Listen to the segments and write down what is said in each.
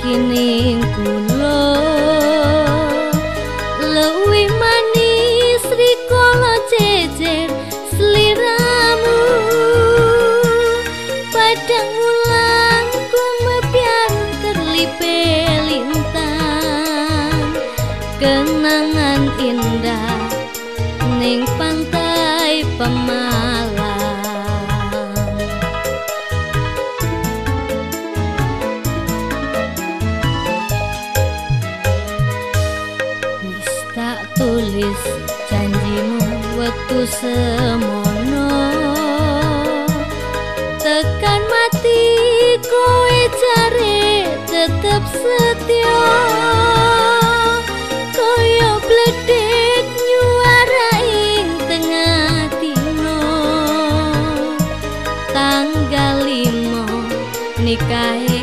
lekining kula luwi manis rikala jejer sliramu padang wulan kumepian terlipe lintang. Kenangan indah ning tak tulis janjimu waktu semono. Tekan mati kowe cari tetep setia. Koyo bledek nyuara ing tengah dino tanggal limo nikahi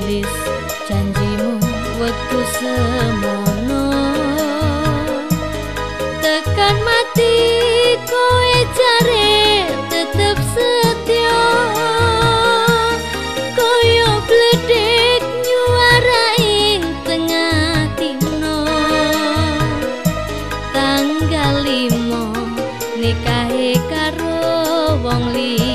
tulis janjimu waktu semono. Tekan mati koe jare tetep setia. Koyo bledek nyuaraing tengah dino tanggal limo nikahe karo wong liya